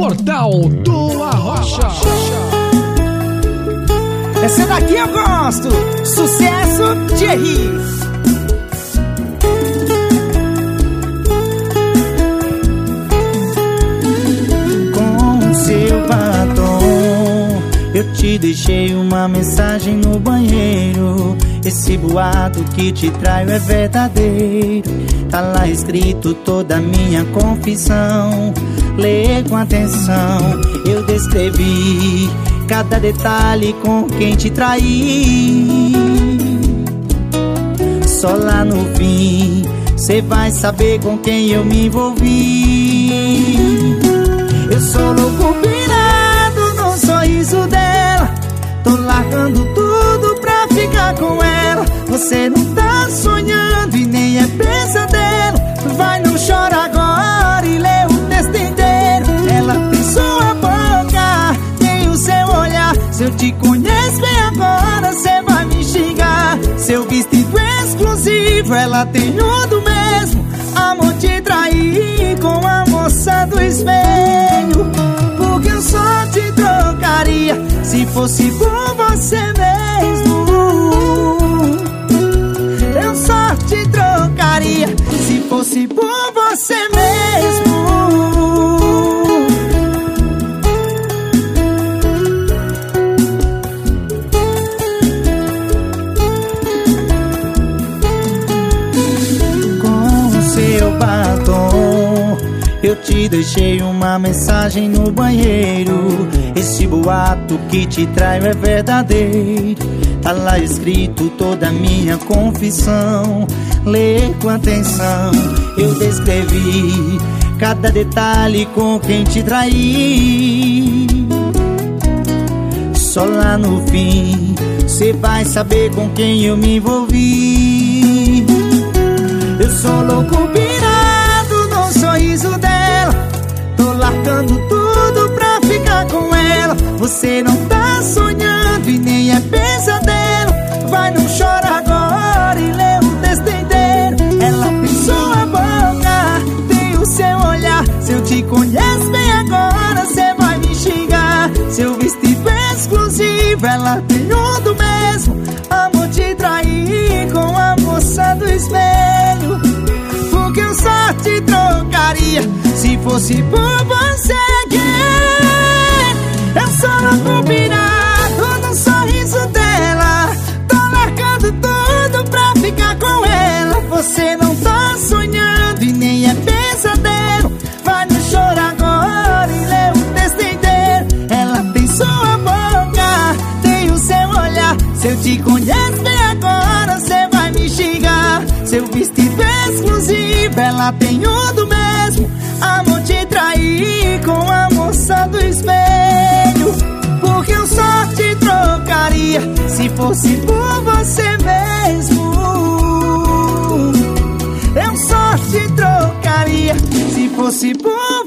Portal do Arrocha. Essa daqui eu gosto. Sucesso Thierry. Com seu batom, eu te deixei uma mensagem no banheiro. Esse boato que te traio é verdadeiro. Tá lá escrito toda a minha confissão. Lê com atenção, eu descrevi cada detalhe com quem te traí. Só lá no fim, cê vai saber com quem eu me envolvi. Eu sou louco pirado no sorriso dela. Tô largando tudo pra ficar com ela. Você não tá sonhando e nem é pesadelo. Vai, te conheço bem agora, cê vai me xingar. Seu vestido exclusivo, ela tem um do mesmo. Amor te trair com a moça do espelho. Porque eu só te trocaria se fosse por você mesmo. Eu só te trocaria se fosse por você mesmo. Batom, eu te deixei uma mensagem no banheiro. Esse boato que te traio é verdadeiro. Tá lá escrito toda a minha confissão. Lê com atenção, eu descrevi cada detalhe com quem te traí. Só lá no fim, cê vai saber com quem eu me envolvi. Eu sou louco pirado conheço bem agora, cê vai me xingar. Seu vestido exclusivo, ela tem um do mesmo. Amor te trair com a moça do espelho. Porque eu só te trocaria se fosse por você. Eu sou louco pirado no sorriso dela. Tô largando tudo pra ficar com ela. Você não Se eu te conheço bem agora, você vai me xingar. Seu vestido exclusivo, ela tem um do mesmo. Amor te trair com a moça do espelho. Porque eu só te trocaria se fosse por você mesmo. Eu só te trocaria se fosse por